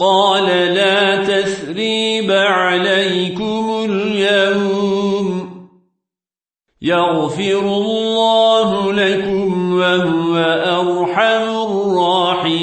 قال لا تثريب عليكم اليوم. يغفر الله لكم وهو أرحم الراحمين.